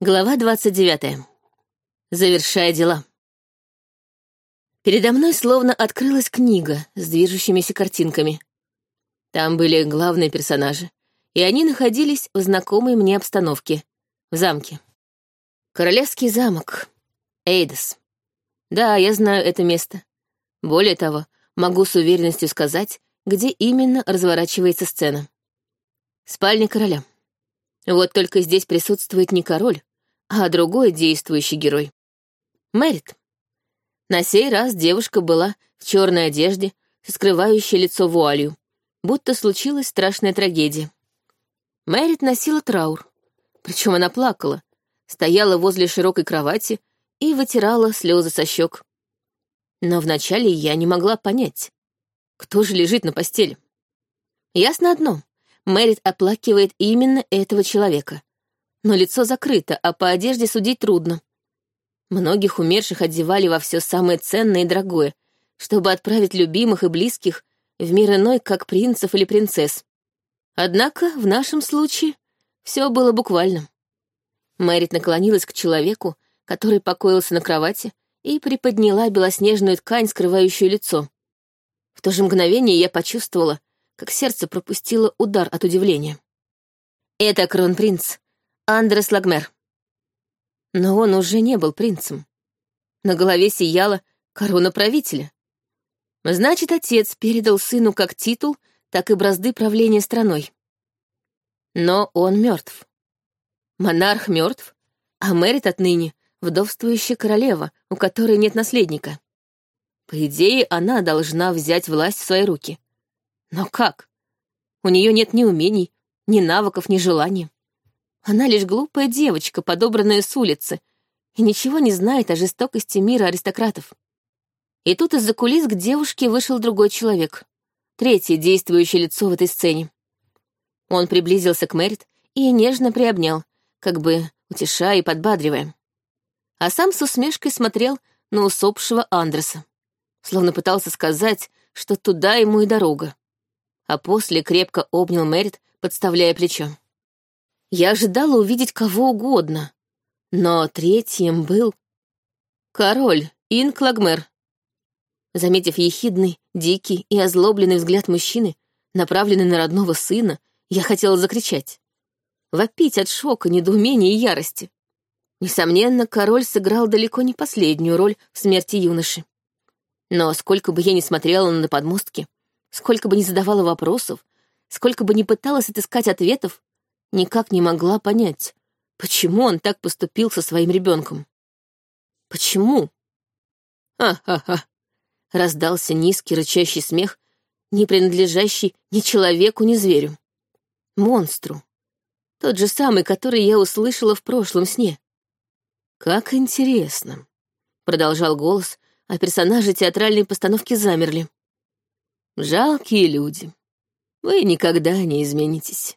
Глава 29. Завершая дела. Передо мной словно открылась книга с движущимися картинками. Там были главные персонажи, и они находились в знакомой мне обстановке, в замке. Королевский замок. Эйдос. Да, я знаю это место. Более того, могу с уверенностью сказать, где именно разворачивается сцена. Спальня короля. Вот только здесь присутствует не король, а другой действующий герой. Мэрит. На сей раз девушка была в черной одежде, скрывающей лицо вуалью, будто случилась страшная трагедия. Мэрит носила траур, причем она плакала, стояла возле широкой кровати и вытирала слезы со щек. Но вначале я не могла понять, кто же лежит на постели. Ясно одно Мэрит оплакивает именно этого человека. Но лицо закрыто, а по одежде судить трудно. Многих умерших одевали во все самое ценное и дорогое, чтобы отправить любимых и близких в мир иной, как принцев или принцесс. Однако в нашем случае все было буквально. Мэрит наклонилась к человеку, который покоился на кровати, и приподняла белоснежную ткань, скрывающую лицо. В то же мгновение я почувствовала, как сердце пропустило удар от удивления. Это кронпринц, Андрес Лагмер. Но он уже не был принцем. На голове сияла корона правителя. Значит, отец передал сыну как титул, так и бразды правления страной. Но он мертв. Монарх мертв, а Мэрит отныне вдовствующая королева, у которой нет наследника. По идее, она должна взять власть в свои руки. Но как? У нее нет ни умений, ни навыков, ни желаний. Она лишь глупая девочка, подобранная с улицы, и ничего не знает о жестокости мира аристократов. И тут из-за кулис к девушке вышел другой человек, третье действующее лицо в этой сцене. Он приблизился к Мэрит и нежно приобнял, как бы утешая и подбадривая. А сам с усмешкой смотрел на усопшего Андреса, словно пытался сказать, что туда ему и дорога а после крепко обнял Мэрит, подставляя плечо. Я ожидала увидеть кого угодно, но третьим был король Инклагмер. Заметив ехидный, дикий и озлобленный взгляд мужчины, направленный на родного сына, я хотела закричать. Вопить от шока, недоумения и ярости. Несомненно, король сыграл далеко не последнюю роль в смерти юноши. Но сколько бы я ни смотрела на подмостки, Сколько бы ни задавала вопросов, сколько бы ни пыталась отыскать ответов, никак не могла понять, почему он так поступил со своим ребенком. Почему? «Ха-ха-ха!» — раздался низкий рычащий смех, не принадлежащий ни человеку, ни зверю. Монстру. Тот же самый, который я услышала в прошлом сне. «Как интересно», — продолжал голос, а персонажи театральной постановки замерли. Жалкие люди. Вы никогда не изменитесь.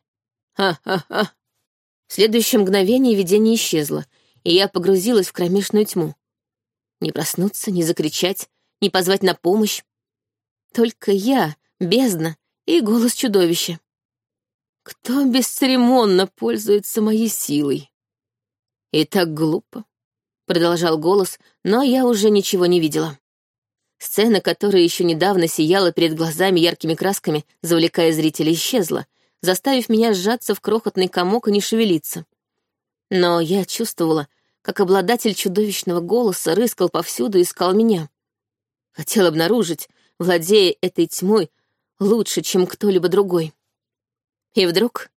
Ха-ха-ха. В следующее мгновение видение исчезло, и я погрузилась в кромешную тьму. Не проснуться, не закричать, не позвать на помощь. Только я, бездна и голос чудовища. Кто бесцеремонно пользуется моей силой? И так глупо, — продолжал голос, но я уже ничего не видела. Сцена, которая еще недавно сияла перед глазами яркими красками, завлекая зрителя, исчезла, заставив меня сжаться в крохотный комок и не шевелиться. Но я чувствовала, как обладатель чудовищного голоса рыскал повсюду и искал меня. Хотел обнаружить, владея этой тьмой, лучше, чем кто-либо другой. И вдруг...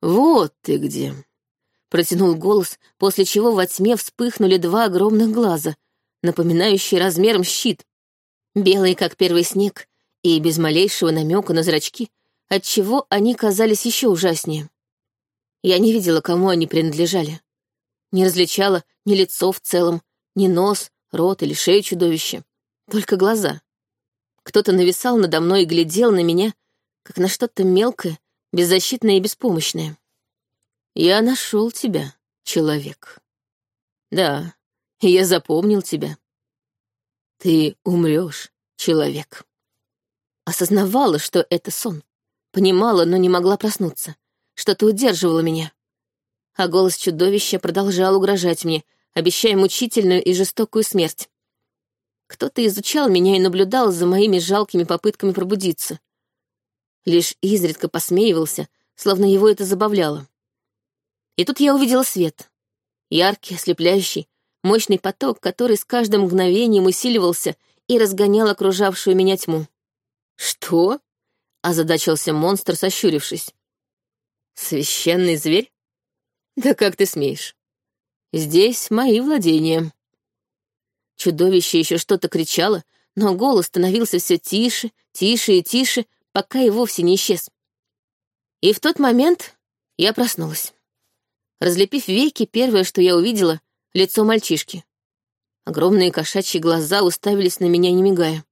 «Вот ты где!» — протянул голос, после чего во тьме вспыхнули два огромных глаза — напоминающий размером щит, белый, как первый снег, и без малейшего намека на зрачки, отчего они казались еще ужаснее. Я не видела, кому они принадлежали. Не различала ни лицо в целом, ни нос, рот или шею чудовища, только глаза. Кто-то нависал надо мной и глядел на меня, как на что-то мелкое, беззащитное и беспомощное. Я нашел тебя, человек. Да, я запомнил тебя. Ты умрешь, человек. Осознавала, что это сон. Понимала, но не могла проснуться. Что-то удерживало меня. а голос чудовища продолжал угрожать мне, обещая мучительную и жестокую смерть. Кто-то изучал меня и наблюдал за моими жалкими попытками пробудиться. Лишь изредка посмеивался, словно его это забавляло. И тут я увидела свет. Яркий, ослепляющий, мощный поток, который с каждым мгновением усиливался и разгонял окружавшую меня тьму. «Что?» — озадачился монстр, сощурившись. «Священный зверь? Да как ты смеешь? Здесь мои владения». Чудовище еще что-то кричало, но голос становился все тише, тише и тише, пока и вовсе не исчез. И в тот момент я проснулась. Разлепив веки, первое, что я увидела — лицо мальчишки. Огромные кошачьи глаза уставились на меня, не мигая.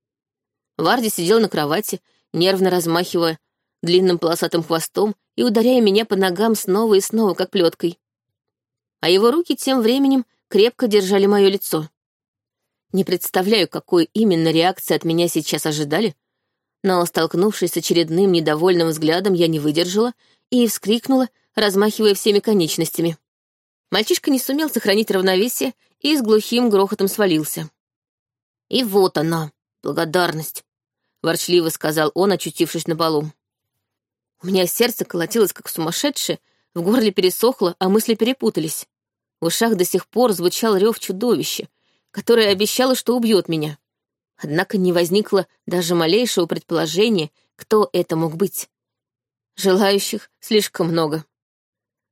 Варди сидел на кровати, нервно размахивая длинным полосатым хвостом и ударяя меня по ногам снова и снова, как плеткой. А его руки тем временем крепко держали мое лицо. Не представляю, какой именно реакции от меня сейчас ожидали, но, столкнувшись с очередным недовольным взглядом, я не выдержала и вскрикнула, размахивая всеми конечностями. Мальчишка не сумел сохранить равновесие и с глухим грохотом свалился. «И вот она, благодарность», — ворчливо сказал он, очутившись на полу. У меня сердце колотилось, как сумасшедшее, в горле пересохло, а мысли перепутались. В ушах до сих пор звучал рев чудовища, которая обещала, что убьет меня. Однако не возникло даже малейшего предположения, кто это мог быть. Желающих слишком много.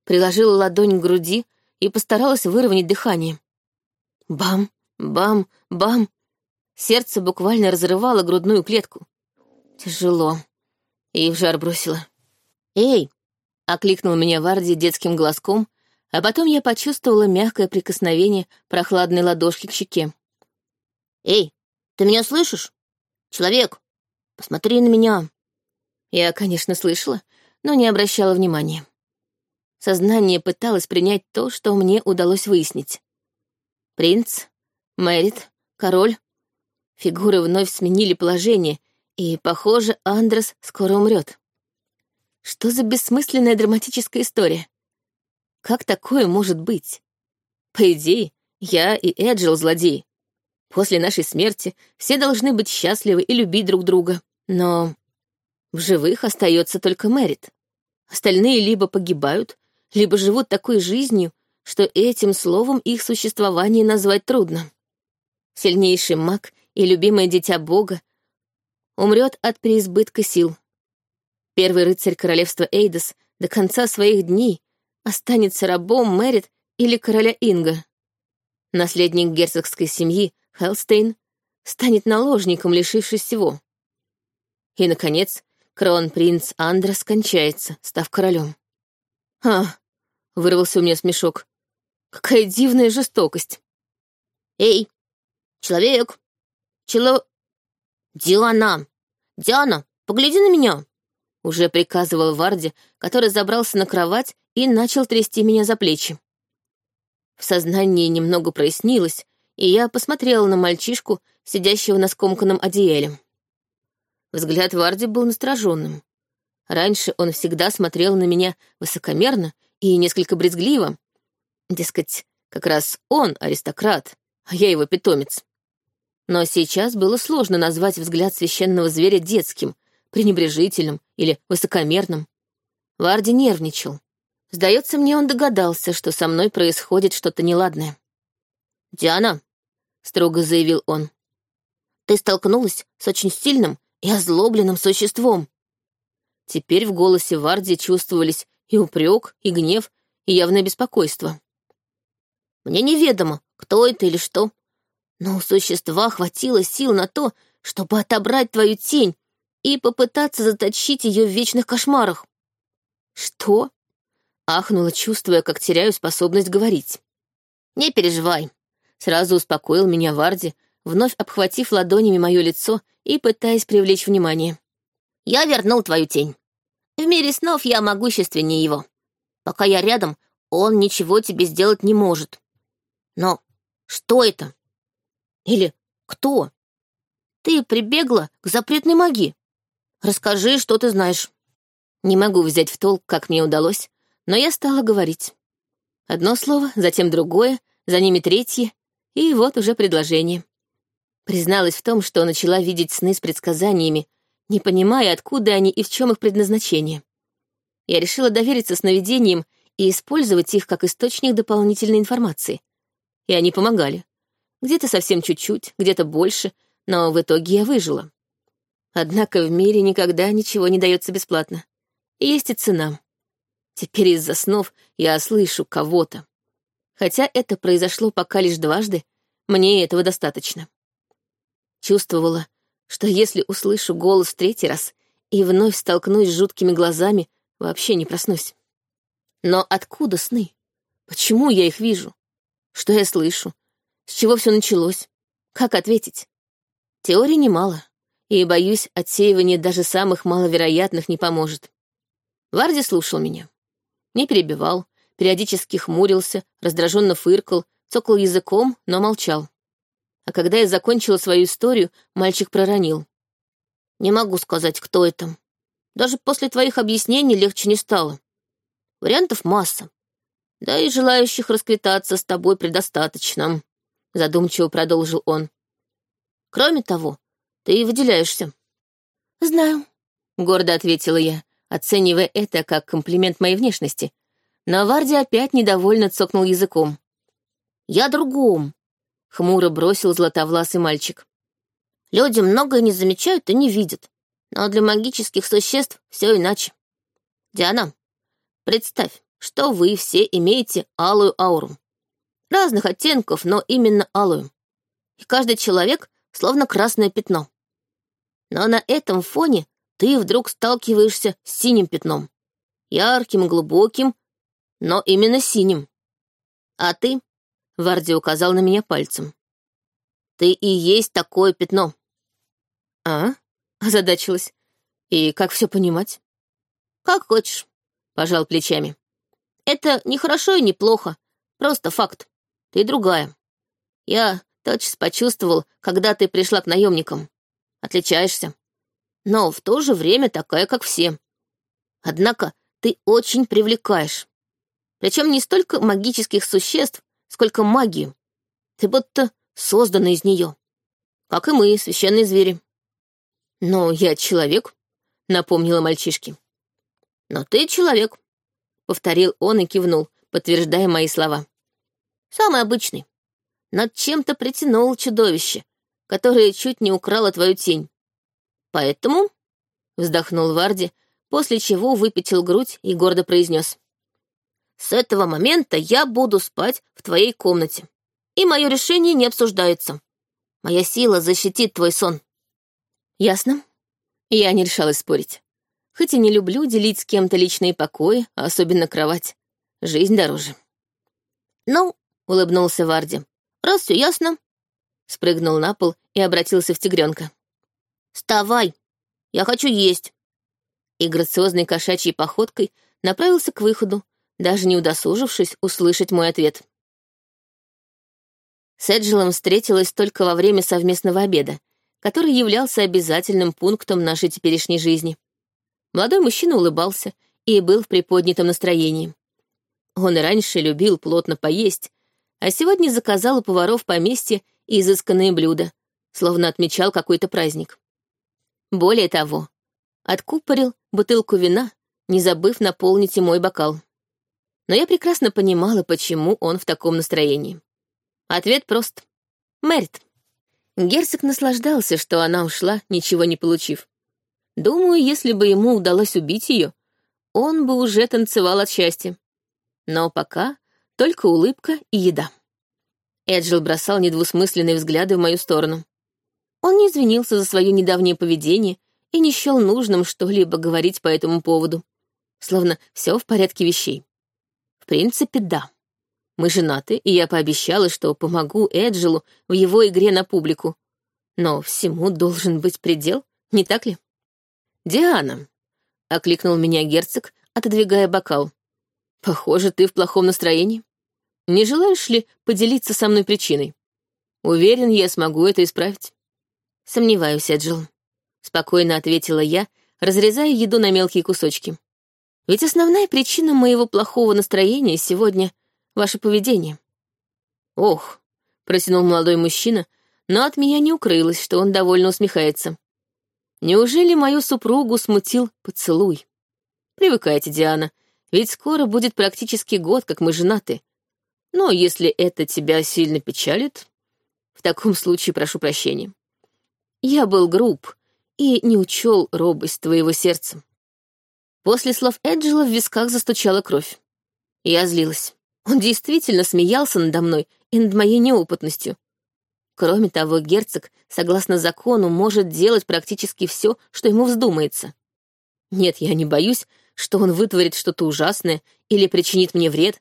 Приложила ладонь к груди и постаралась выровнять дыхание. Бам, бам, бам. Сердце буквально разрывало грудную клетку. Тяжело. И в жар бросило. «Эй!» — окликнул меня Варди детским глазком, а потом я почувствовала мягкое прикосновение прохладной ладошки к щеке. «Эй, ты меня слышишь? Человек, посмотри на меня!» Я, конечно, слышала, но не обращала внимания. Сознание пыталось принять то, что мне удалось выяснить. Принц, Мэрит, король. Фигуры вновь сменили положение, и, похоже, Андрес скоро умрет. Что за бессмысленная драматическая история? Как такое может быть? По идее, я и Эджил злодеи. После нашей смерти все должны быть счастливы и любить друг друга. Но в живых остается только Мэрит. Остальные либо погибают, либо живут такой жизнью, что этим словом их существование назвать трудно. Сильнейший маг и любимое дитя Бога умрет от переизбытка сил. Первый рыцарь королевства Эйдос до конца своих дней останется рабом Мэрит или короля Инга. Наследник герцогской семьи, Хелстейн, станет наложником, лишившись всего. И, наконец, кронпринц Андра скончается, став королем. «А!» — вырвался у меня смешок. «Какая дивная жестокость!» «Эй, человек! Чело... Диана! Диана, погляди на меня!» Уже приказывал Варди, который забрался на кровать и начал трясти меня за плечи. В сознании немного прояснилось, и я посмотрела на мальчишку, сидящего на скомканном одеяле. Взгляд Варди был настороженным. Раньше он всегда смотрел на меня высокомерно и несколько брезгливо. Дескать, как раз он аристократ, а я его питомец. Но сейчас было сложно назвать взгляд священного зверя детским, пренебрежительным или высокомерным. Варди нервничал. Сдается мне, он догадался, что со мной происходит что-то неладное. «Диана», — строго заявил он, — «ты столкнулась с очень сильным и озлобленным существом». Теперь в голосе Варди чувствовались и упрек, и гнев, и явное беспокойство. «Мне неведомо, кто это или что, но у существа хватило сил на то, чтобы отобрать твою тень и попытаться заточить ее в вечных кошмарах». «Что?» Ахнула, чувствуя, как теряю способность говорить. «Не переживай», — сразу успокоил меня Варди, вновь обхватив ладонями мое лицо и пытаясь привлечь внимание. «Я вернул твою тень. В мире снов я могущественнее его. Пока я рядом, он ничего тебе сделать не может. Но что это? Или кто? Ты прибегла к запретной магии. Расскажи, что ты знаешь». Не могу взять в толк, как мне удалось, но я стала говорить. Одно слово, затем другое, за ними третье, и вот уже предложение. Призналась в том, что начала видеть сны с предсказаниями, не понимая, откуда они и в чем их предназначение. Я решила довериться сновидениям и использовать их как источник дополнительной информации. И они помогали. Где-то совсем чуть-чуть, где-то больше, но в итоге я выжила. Однако в мире никогда ничего не дается бесплатно. Есть и цена. Теперь из-за снов я слышу кого-то. Хотя это произошло пока лишь дважды, мне этого достаточно. Чувствовала, что если услышу голос третий раз и вновь столкнусь с жуткими глазами, вообще не проснусь. Но откуда сны? Почему я их вижу? Что я слышу? С чего все началось? Как ответить? Теорий немало, и, боюсь, отсеивание даже самых маловероятных не поможет. Варди слушал меня. Не перебивал, периодически хмурился, раздраженно фыркал, цокал языком, но молчал. А когда я закончила свою историю, мальчик проронил. «Не могу сказать, кто это. Даже после твоих объяснений легче не стало. Вариантов масса. Да и желающих расквитаться с тобой предостаточно», — задумчиво продолжил он. «Кроме того, ты выделяешься». «Знаю», — гордо ответила я, оценивая это как комплимент моей внешности. Но Варди опять недовольно цокнул языком. «Я другом», хмуро бросил златовласый мальчик. Люди многое не замечают и не видят, но для магических существ все иначе. Диана, представь, что вы все имеете алую ауру. Разных оттенков, но именно алую. И каждый человек словно красное пятно. Но на этом фоне ты вдруг сталкиваешься с синим пятном. Ярким, глубоким, но именно синим. А ты Варди указал на меня пальцем. «Ты и есть такое пятно». «А?» — озадачилась. «И как все понимать?» «Как хочешь», — пожал плечами. «Это не хорошо и не плохо, просто факт. Ты другая. Я тотчас почувствовал, когда ты пришла к наемникам. Отличаешься. Но в то же время такая, как все. Однако ты очень привлекаешь. Причем не столько магических существ, сколько магии. Ты будто создана из нее. Как и мы, священные звери. Но я человек, напомнила мальчишке. Но ты человек, повторил он и кивнул, подтверждая мои слова. Самый обычный. Над чем-то притянул чудовище, которое чуть не украло твою тень. Поэтому, вздохнул Варди, после чего выпятил грудь и гордо произнес. С этого момента я буду спать в твоей комнате. И мое решение не обсуждается. Моя сила защитит твой сон. Ясно? Я не решалась спорить. Хоть и не люблю делить с кем-то личные покои, а особенно кровать. Жизнь дороже. Ну, улыбнулся Варди. Раз все ясно. Спрыгнул на пол и обратился в тигренка. Вставай, я хочу есть. И грациозной кошачьей походкой направился к выходу, даже не удосужившись услышать мой ответ. С Эджелом встретилась только во время совместного обеда, который являлся обязательным пунктом нашей теперешней жизни. Молодой мужчина улыбался и был в приподнятом настроении. Он и раньше любил плотно поесть, а сегодня заказал у поваров поместья изысканные блюда, словно отмечал какой-то праздник. Более того, откупорил бутылку вина, не забыв наполнить и мой бокал но я прекрасно понимала, почему он в таком настроении. Ответ прост. Мэрит. Герцог наслаждался, что она ушла, ничего не получив. Думаю, если бы ему удалось убить ее, он бы уже танцевал от счастья. Но пока только улыбка и еда. Эджил бросал недвусмысленные взгляды в мою сторону. Он не извинился за свое недавнее поведение и не счел нужным что-либо говорить по этому поводу, словно все в порядке вещей. В принципе, да. Мы женаты, и я пообещала, что помогу Эджилу в его игре на публику. Но всему должен быть предел, не так ли? «Диана», — окликнул меня герцог, отодвигая бокал. «Похоже, ты в плохом настроении. Не желаешь ли поделиться со мной причиной? Уверен, я смогу это исправить». «Сомневаюсь, Эджил», — спокойно ответила я, разрезая еду на мелкие кусочки. Ведь основная причина моего плохого настроения сегодня ваше поведение». «Ох», — протянул молодой мужчина, но от меня не укрылось, что он довольно усмехается. «Неужели мою супругу смутил поцелуй? Привыкайте, Диана, ведь скоро будет практически год, как мы женаты. Но если это тебя сильно печалит, в таком случае прошу прощения. Я был груб и не учел робость твоего сердца. После слов Эджела в висках застучала кровь. Я злилась. Он действительно смеялся надо мной и над моей неопытностью. Кроме того, герцог, согласно закону, может делать практически все, что ему вздумается. Нет, я не боюсь, что он вытворит что-то ужасное или причинит мне вред,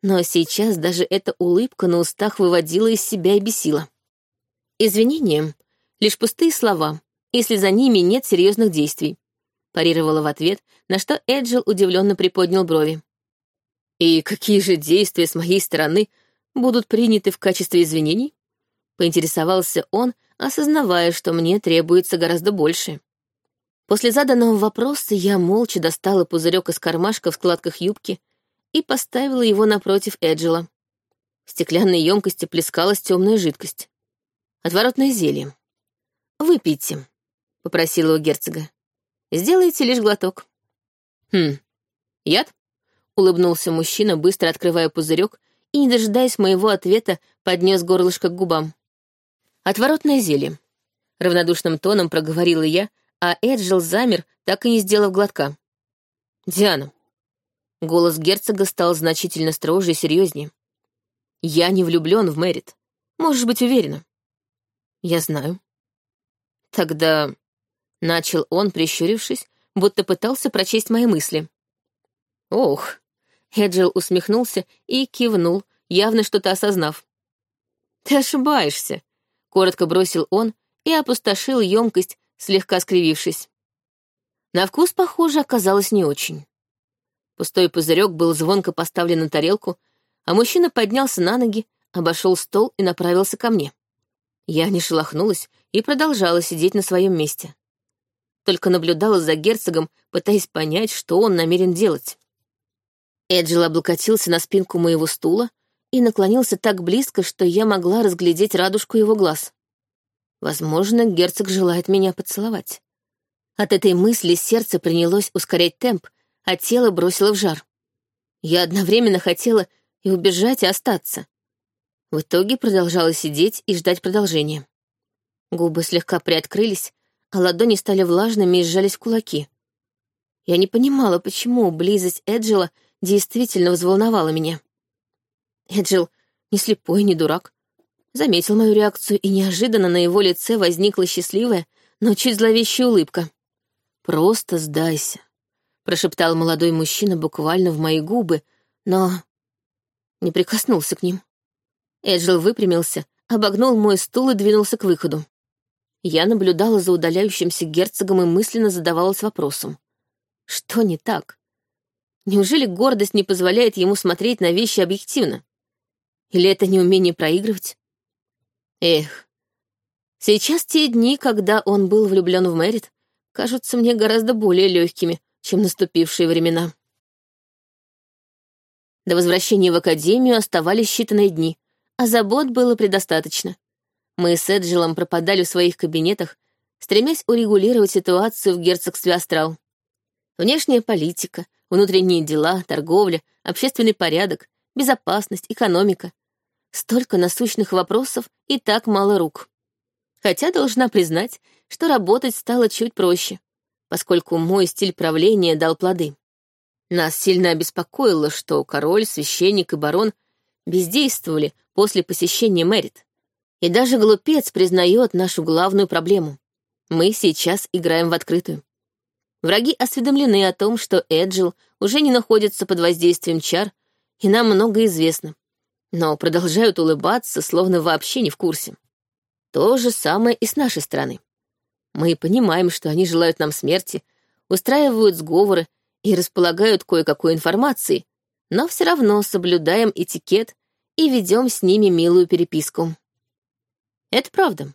но сейчас даже эта улыбка на устах выводила из себя и бесила. Извинения — лишь пустые слова, если за ними нет серьезных действий. Парировала в ответ, на что Эджил удивленно приподнял брови. «И какие же действия с моей стороны будут приняты в качестве извинений?» Поинтересовался он, осознавая, что мне требуется гораздо больше. После заданного вопроса я молча достала пузырек из кармашка в складках юбки и поставила его напротив Эджела. В стеклянной емкости плескалась темная жидкость. Отворотное зелье. «Выпейте», — попросила у герцога. «Сделайте лишь глоток». «Хм, яд?» — улыбнулся мужчина, быстро открывая пузырек и, не дожидаясь моего ответа, поднес горлышко к губам. «Отворотное зелье», — равнодушным тоном проговорила я, а Эджил замер, так и не сделав глотка. «Диана, Голос герцога стал значительно строже и серьезнее. «Я не влюблен в Мэрит. Можешь быть уверена». «Я знаю». «Тогда...» — начал он, прищурившись, будто пытался прочесть мои мысли. «Ох!» — Эджил усмехнулся и кивнул, явно что-то осознав. «Ты ошибаешься», — коротко бросил он и опустошил емкость, слегка скривившись. На вкус, похоже, оказалось не очень. Пустой пузырек был звонко поставлен на тарелку, а мужчина поднялся на ноги, обошел стол и направился ко мне. Я не шелохнулась и продолжала сидеть на своем месте. Только наблюдала за герцогом, пытаясь понять, что он намерен делать. Эджил облокотился на спинку моего стула и наклонился так близко, что я могла разглядеть радужку его глаз. Возможно, герцог желает меня поцеловать. От этой мысли сердце принялось ускорять темп, а тело бросило в жар. Я одновременно хотела и убежать, и остаться. В итоге продолжала сидеть и ждать продолжения. Губы слегка приоткрылись, а ладони стали влажными и сжались в кулаки. Я не понимала, почему близость Эджила действительно взволновала меня. Эджил не слепой, не дурак. Заметил мою реакцию, и неожиданно на его лице возникла счастливая, но чуть зловещая улыбка. «Просто сдайся», прошептал молодой мужчина буквально в мои губы, но не прикоснулся к ним. Эджил выпрямился, обогнул мой стул и двинулся к выходу. Я наблюдала за удаляющимся герцогом и мысленно задавалась вопросом. Что не так? Неужели гордость не позволяет ему смотреть на вещи объективно? Или это неумение проигрывать? Эх, сейчас те дни, когда он был влюблен в Мэрит, кажутся мне гораздо более легкими, чем наступившие времена. До возвращения в академию оставались считанные дни, а забот было предостаточно. Мы с Эджилом пропадали в своих кабинетах, стремясь урегулировать ситуацию в герцогстве Астрал. Внешняя политика, внутренние дела, торговля, общественный порядок, безопасность, экономика. Столько насущных вопросов и так мало рук. Хотя должна признать, что работать стало чуть проще поскольку мой стиль правления дал плоды. Нас сильно обеспокоило, что король, священник и барон бездействовали после посещения Мэрит. И даже глупец признает нашу главную проблему. Мы сейчас играем в открытую. Враги осведомлены о том, что Эджил уже не находится под воздействием чар, и нам много известно. Но продолжают улыбаться, словно вообще не в курсе. То же самое и с нашей стороны. Мы понимаем, что они желают нам смерти, устраивают сговоры и располагают кое-какой информацией, но все равно соблюдаем этикет и ведем с ними милую переписку. Это правда.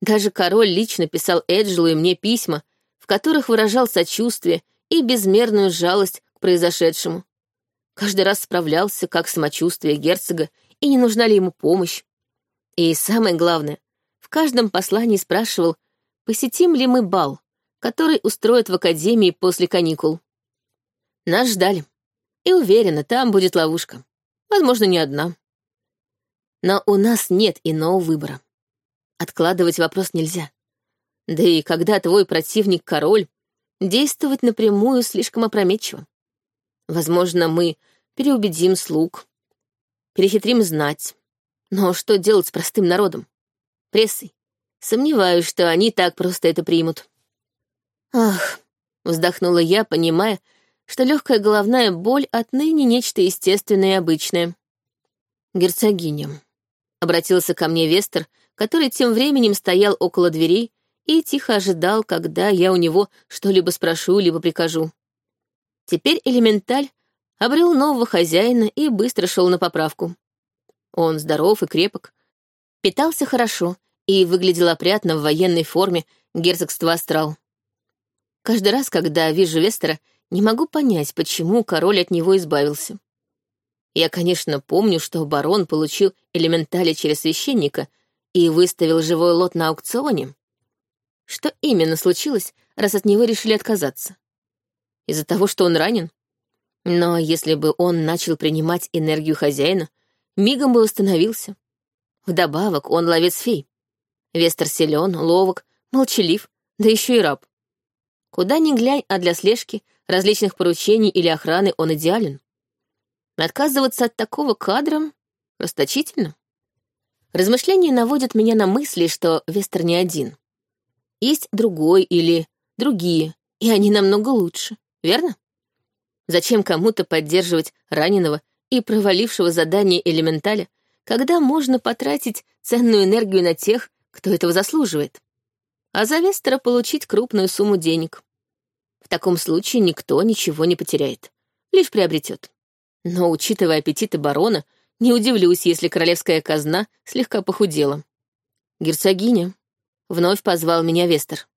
Даже король лично писал Эджелу и мне письма, в которых выражал сочувствие и безмерную жалость к произошедшему. Каждый раз справлялся, как самочувствие герцога, и не нужна ли ему помощь. И самое главное, в каждом послании спрашивал, посетим ли мы бал, который устроят в академии после каникул. Нас ждали. И уверена, там будет ловушка. Возможно, не одна. Но у нас нет иного выбора. Откладывать вопрос нельзя. Да и когда твой противник — король, действовать напрямую слишком опрометчиво. Возможно, мы переубедим слуг, перехитрим знать. Но что делать с простым народом? Прессой? Сомневаюсь, что они так просто это примут. Ах, вздохнула я, понимая, что легкая головная боль отныне нечто естественное и обычное. Герцогиня. Обратился ко мне Вестер, который тем временем стоял около дверей и тихо ожидал, когда я у него что-либо спрошу, либо прикажу. Теперь элементаль обрел нового хозяина и быстро шел на поправку. Он здоров и крепок, питался хорошо и выглядел опрятно в военной форме герцогства Астрал. Каждый раз, когда вижу Вестера, не могу понять, почему король от него избавился. Я, конечно, помню, что барон получил элементали через священника и выставил живой лот на аукционе. Что именно случилось, раз от него решили отказаться? Из-за того, что он ранен? Но если бы он начал принимать энергию хозяина, мигом бы восстановился. Вдобавок он ловец фей. Вестер силен, ловок, молчалив, да еще и раб. Куда ни глянь, а для слежки, различных поручений или охраны он идеален. Отказываться от такого кадра расточительно. Размышления наводят меня на мысли, что Вестер не один. Есть другой или другие, и они намного лучше, верно? Зачем кому-то поддерживать раненого и провалившего задание элементаля, когда можно потратить ценную энергию на тех, кто этого заслуживает? А за Вестера получить крупную сумму денег. В таком случае никто ничего не потеряет, лишь приобретет. Но, учитывая аппетиты барона, не удивлюсь, если королевская казна слегка похудела. «Герцогиня», — вновь позвал меня Вестер.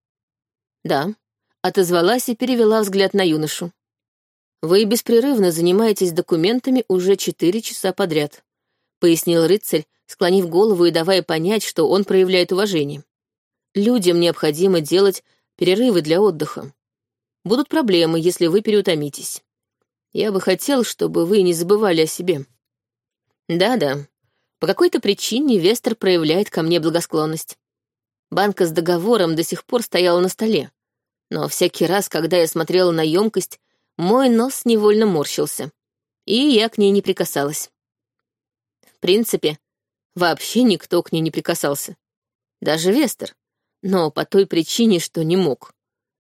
«Да», — отозвалась и перевела взгляд на юношу. «Вы беспрерывно занимаетесь документами уже четыре часа подряд», — пояснил рыцарь, склонив голову и давая понять, что он проявляет уважение. «Людям необходимо делать перерывы для отдыха. Будут проблемы, если вы переутомитесь. Я бы хотел, чтобы вы не забывали о себе». «Да-да, по какой-то причине Вестер проявляет ко мне благосклонность. Банка с договором до сих пор стояла на столе, но всякий раз, когда я смотрела на емкость, мой нос невольно морщился, и я к ней не прикасалась. В принципе, вообще никто к ней не прикасался. Даже Вестер, но по той причине, что не мог.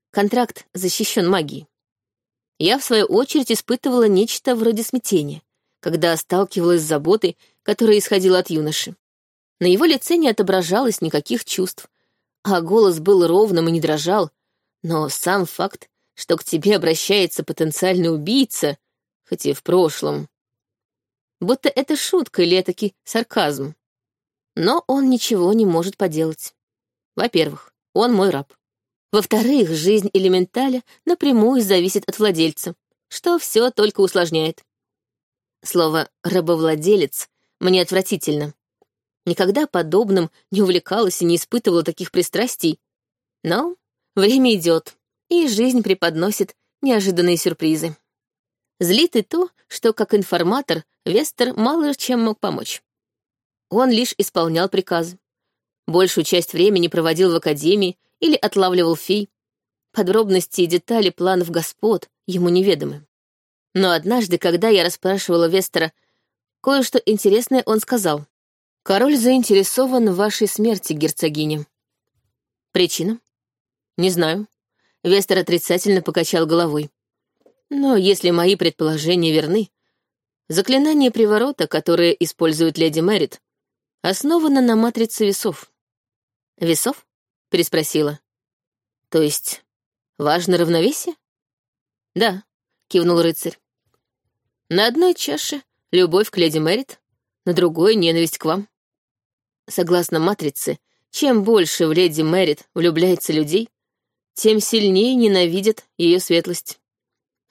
Контракт защищен магией. Я, в свою очередь, испытывала нечто вроде смятения, когда сталкивалась с заботой, которая исходила от юноши. На его лице не отображалось никаких чувств, а голос был ровным и не дрожал, но сам факт, что к тебе обращается потенциальный убийца, хоть и в прошлом. Будто это шутка или таки сарказм. Но он ничего не может поделать. Во-первых, он мой раб. Во-вторых, жизнь элементаля напрямую зависит от владельца, что все только усложняет. Слово «рабовладелец» мне отвратительно. Никогда подобным не увлекалась и не испытывала таких пристрастий. Но время идет, и жизнь преподносит неожиданные сюрпризы. Злит и то, что как информатор Вестер мало чем мог помочь. Он лишь исполнял приказы. Большую часть времени проводил в академии или отлавливал фей. Подробности и детали планов господ ему неведомы. Но однажды, когда я расспрашивала Вестера, кое-что интересное он сказал. «Король заинтересован в вашей смерти, герцогиня». «Причина?» «Не знаю. Вестер отрицательно покачал головой. Но если мои предположения верны, заклинание приворота, которое использует леди Мэрит, основано на матрице весов. Весов? переспросила. То есть важно равновесие? Да, кивнул рыцарь. На одной чаше любовь к леди Мэрит, на другой ненависть к вам. Согласно матрице, чем больше в леди Мэрит влюбляется людей, тем сильнее ненавидят ее светлость.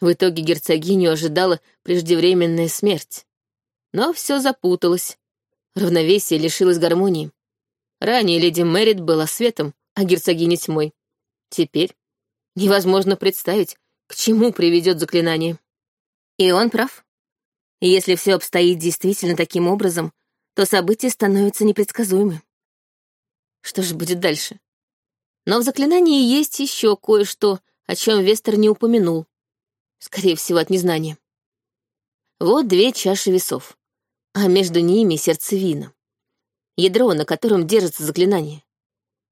В итоге герцогиню ожидала преждевременная смерть. Но все запуталось. Равновесие лишилось гармонии. Ранее леди Мэрит была светом, а герцогиня тьмой. Теперь невозможно представить, к чему приведет заклинание. И он прав. Если все обстоит действительно таким образом, то события становятся непредсказуемы. Что же будет дальше? Но в заклинании есть еще кое-что, о чем Вестер не упомянул. Скорее всего, от незнания. Вот две чаши весов, а между ними сердцевина. Ядро, на котором держится заклинание.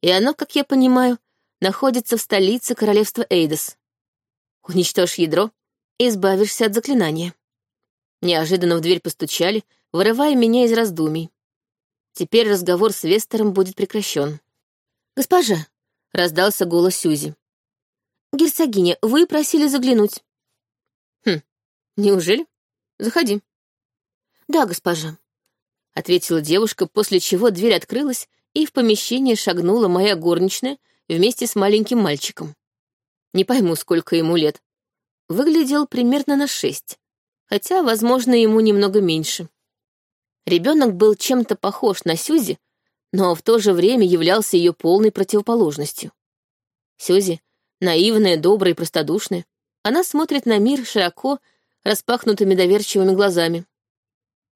И оно, как я понимаю, находится в столице королевства Эйдос. Уничтожь ядро, и избавишься от заклинания. Неожиданно в дверь постучали, вырывая меня из раздумий. Теперь разговор с Вестером будет прекращен. «Госпожа!» — раздался голос Сюзи. «Герцогиня, вы просили заглянуть». «Хм, неужели? Заходи». «Да, госпожа», — ответила девушка, после чего дверь открылась, и в помещение шагнула моя горничная вместе с маленьким мальчиком. Не пойму, сколько ему лет. Выглядел примерно на шесть, хотя, возможно, ему немного меньше. Ребенок был чем-то похож на Сюзи, но в то же время являлся ее полной противоположностью. Сюзи, наивная, добрая и простодушная, она смотрит на мир широко, распахнутыми доверчивыми глазами.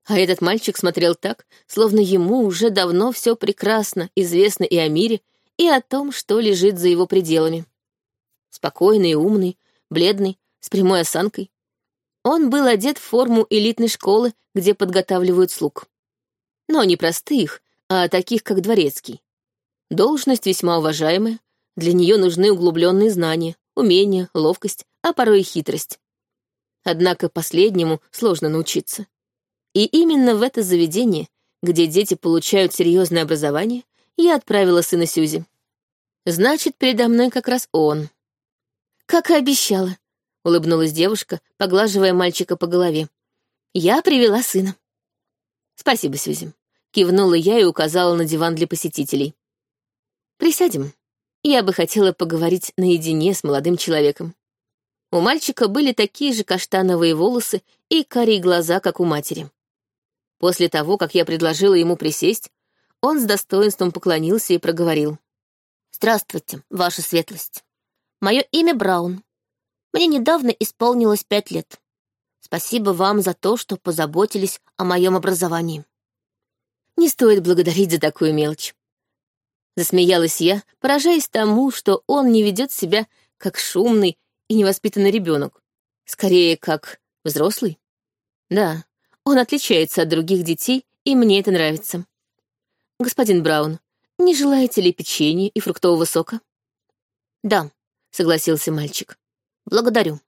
А этот мальчик смотрел так, словно ему уже давно все прекрасно известно и о мире, и о том, что лежит за его пределами. Спокойный и умный, бледный, с прямой осанкой. Он был одет в форму элитной школы, где подготавливают слуг. Но не простых, а таких, как дворецкий. Должность весьма уважаемая, для нее нужны углубленные знания, умения, ловкость, а порой и хитрость. Однако последнему сложно научиться. И именно в это заведение, где дети получают серьезное образование, я отправила сына Сюзи. Значит, передо мной как раз он. Как и обещала, — улыбнулась девушка, поглаживая мальчика по голове. «Я привела сына». «Спасибо, Сюзи», — кивнула я и указала на диван для посетителей. «Присядем. Я бы хотела поговорить наедине с молодым человеком». У мальчика были такие же каштановые волосы и карие глаза, как у матери. После того, как я предложила ему присесть, он с достоинством поклонился и проговорил. «Здравствуйте, ваша светлость. Мое имя Браун. Мне недавно исполнилось пять лет. Спасибо вам за то, что позаботились о моем образовании. Не стоит благодарить за такую мелочь. Засмеялась я, поражаясь тому, что он не ведет себя как шумный и невоспитанный ребенок, скорее как взрослый. Да, он отличается от других детей, и мне это нравится. Господин Браун, не желаете ли печенья и фруктового сока? Да, согласился мальчик. «Благодарю».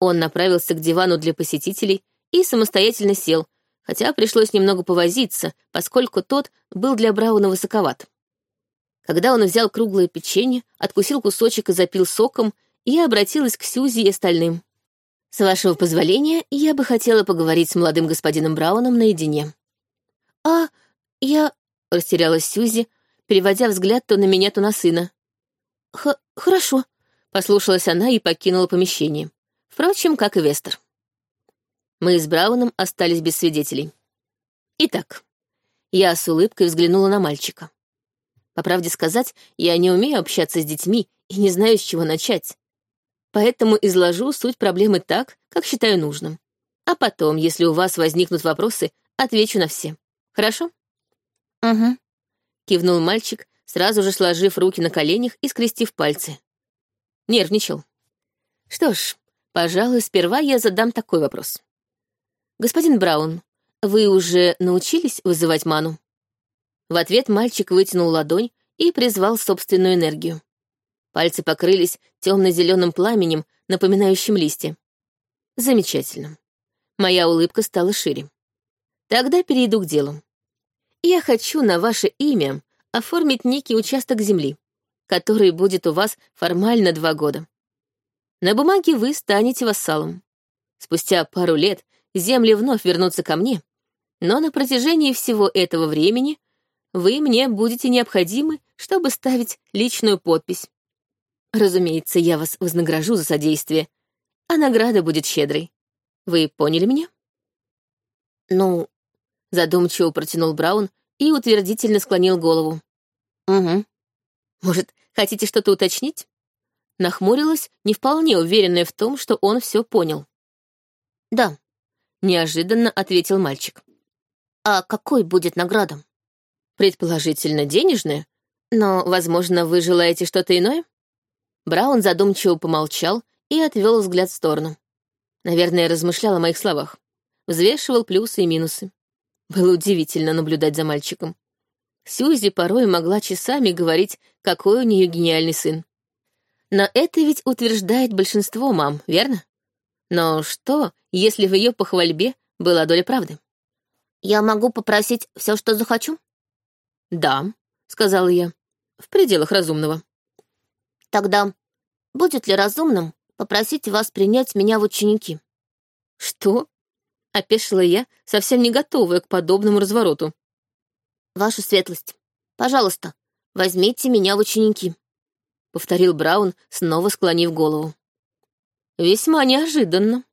Он направился к дивану для посетителей и самостоятельно сел, хотя пришлось немного повозиться, поскольку тот был для Брауна высоковат. Когда он взял круглое печенье, откусил кусочек и запил соком, я обратилась к Сьюзи и остальным. «С вашего позволения, я бы хотела поговорить с молодым господином Брауном наедине». «А, я...» — растерялась Сьюзи, переводя взгляд то на меня, то на сына. «Хорошо», Послушалась она и покинула помещение. Впрочем, как и Вестер. Мы с Брауном остались без свидетелей. Итак, я с улыбкой взглянула на мальчика. По правде сказать, я не умею общаться с детьми и не знаю, с чего начать. Поэтому изложу суть проблемы так, как считаю нужным. А потом, если у вас возникнут вопросы, отвечу на все. Хорошо? Угу. Кивнул мальчик, сразу же сложив руки на коленях и скрестив пальцы. Нервничал. Что ж, пожалуй, сперва я задам такой вопрос. Господин Браун, вы уже научились вызывать ману? В ответ мальчик вытянул ладонь и призвал собственную энергию. Пальцы покрылись темно-зеленым пламенем, напоминающим листья. Замечательно. Моя улыбка стала шире. Тогда перейду к делу. Я хочу на ваше имя оформить некий участок земли который будет у вас формально два года. На бумаге вы станете вассалом. Спустя пару лет земли вновь вернутся ко мне, но на протяжении всего этого времени вы мне будете необходимы, чтобы ставить личную подпись. Разумеется, я вас вознагражу за содействие, а награда будет щедрой. Вы поняли меня? Ну, задумчиво протянул Браун и утвердительно склонил голову. Угу. Может, хотите что-то уточнить? Нахмурилась, не вполне уверенная в том, что он все понял. Да, неожиданно ответил мальчик. А какой будет награда? Предположительно, денежная, но, возможно, вы желаете что-то иное? Браун задумчиво помолчал и отвел взгляд в сторону. Наверное, размышлял о моих словах. Взвешивал плюсы и минусы. Было удивительно наблюдать за мальчиком. Сьюзи порой могла часами говорить, какой у нее гениальный сын. Но это ведь утверждает большинство мам, верно? Но что, если в ее похвальбе была доля правды? «Я могу попросить все, что захочу?» «Да», — сказала я, — «в пределах разумного». «Тогда будет ли разумным попросить вас принять меня в ученики?» «Что?» — опешила я, совсем не готовая к подобному развороту. «Ваша светлость, пожалуйста, возьмите меня в ученики», — повторил Браун, снова склонив голову. «Весьма неожиданно»,